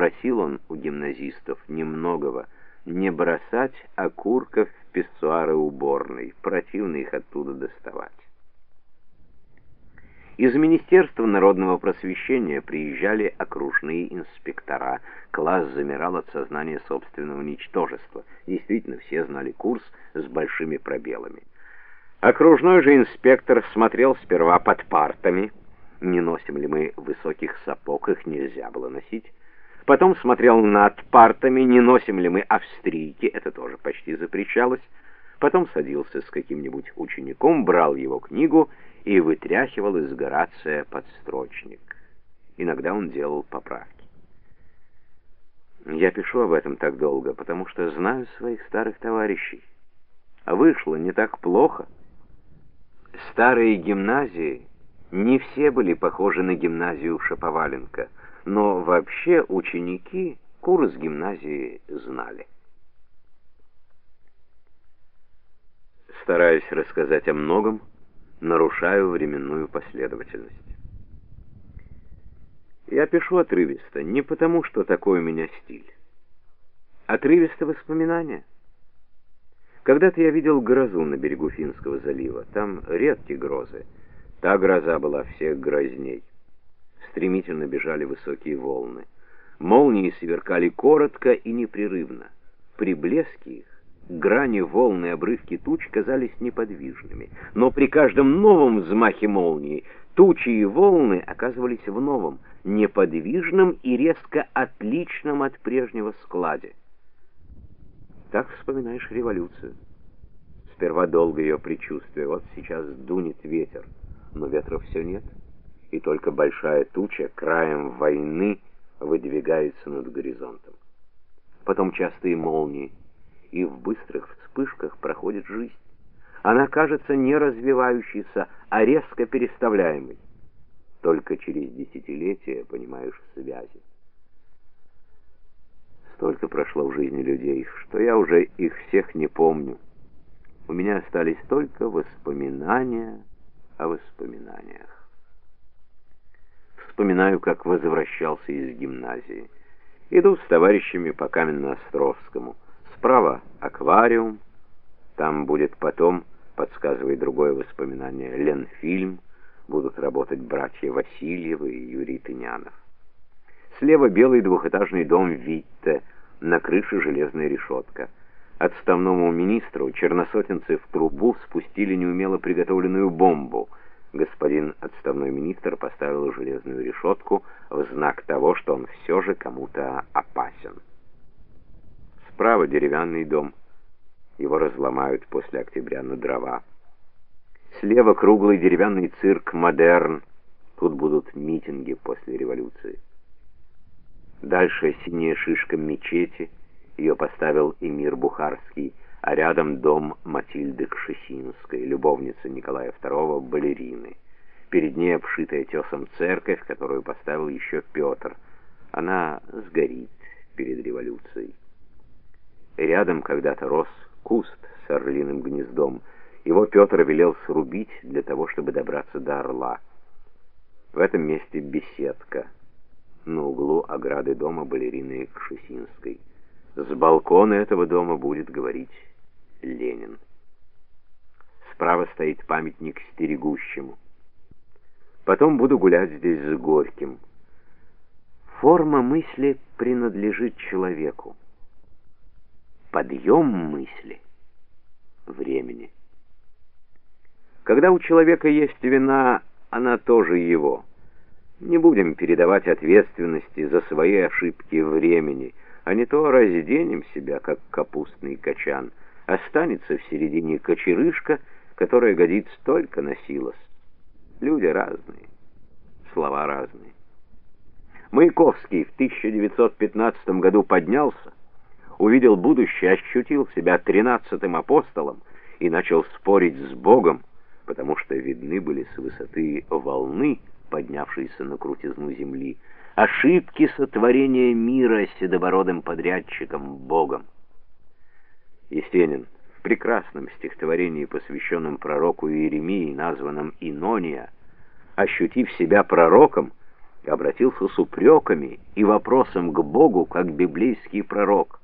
просил он у гимназистов немногого не бросать окурков в писсуары уборной, противно их оттуда доставать. Из Министерства народного просвещения приезжали окружные инспектора. Класс замирал от сознания собственного ничтожества. Действительно, все знали курс с большими пробелами. Окружной же инспектор смотрел сперва под партами, не носим ли мы высоких сапог, их нельзя было носить. Потом смотрел над партами, не носим ли мы австрийки, это тоже почти запрещалось. Потом садился с каким-нибудь учеником, брал его книгу и вытряхивал из Горация подстрочник. Иногда он делал поправки. Я пишу об этом так долго, потому что знаю своих старых товарищей. А вышло не так плохо. Старые гимназии не все были похожи на гимназию Шаповаленко, но вообще ученики курс гимназии знали. Стараюсь рассказать о многом, нарушаю временную последовательность. Я пишу отрывисто не потому, что такой у меня стиль. Отрывисто воспоминания. Когда-то я видел грозу на берегу Финского залива. Там редкие грозы. Та гроза была всех грозней. Стремительно бежали высокие волны. Молнии сверкали коротко и непрерывно. При блеске их грани волны и обрывки туч казались неподвижными, но при каждом новом взмахе молнии тучи и волны оказывались в новом, неподвижном и резко отличном от прежнего складе. Так вспоминаешь революцию. Сперва долго ее предчувствие, вот сейчас дунет ветер, но ветра все нет, и только большая туча краем войны выдвигается над горизонтом. Потом частые молнии, и в быстрых вспышках проходит жизнь. Она кажется не развивающейся, а резко переставляемой. Только через десятилетия понимаешь связи. Столько прошло в жизни людей, что я уже их всех не помню. У меня остались только воспоминания о воспоминаниях. Вспоминаю, как возвращался из гимназии. Иду с товарищами по Каменноостровскому. Справа аквариум, там будет потом, подсказывает другое воспоминание, Ленфильм, будут работать братья Васильевы и Юрий Тынянов. Слева белый двухэтажный дом Витте, на крыше железная решетка. Отставному министру черносотенцы в трубу спустили неумело приготовленную бомбу. Господин отставной министр поставил железную решетку в знак того, что он все же кому-то опасен. Справа деревянный дом. Его разломают после октября на дрова. Слева круглый деревянный цирк «Модерн». Тут будут митинги после революции. Дальше синяя шишка мечети. Ее поставил Эмир Бухарский, а рядом дом Матильды Кшесинской, любовницы Николая II, балерины. Перед ней обшитая тесом церковь, которую поставил еще Петр. Она сгорит перед революцией. Рядом когда-то рос куст с орлиным гнездом. Его Петр велел срубить для того, чтобы добраться до орла. В этом месте беседка. На углу ограды дома балерины Кшесинской. С балкона этого дома будет говорить Ленин. Справа стоит памятник стерегущему. Потом буду гулять здесь с Горьким. Форма мысли принадлежит человеку подъем мысли времени. Когда у человека есть вина, она тоже его. Не будем передавать ответственности за свои ошибки времени, а не то разденем себя, как капустный качан. Останется в середине кочерышка, которая годится только на силос. Люди разные, слова разные. Маяковский в 1915 году поднялся, увидел будущее, ощутил себя тринадцатым апостолом и начал спорить с Богом, потому что видны были с высоты волны, поднявшиеся на крутизну земли, ошибки сотворения мира седобородым подрядчиком Богом. Есенин в прекрасном стихотворении, посвященном пророку Иеремии, названном «Инония», ощутив себя пророком, обратился с упреками и вопросом к Богу, как библейский пророк.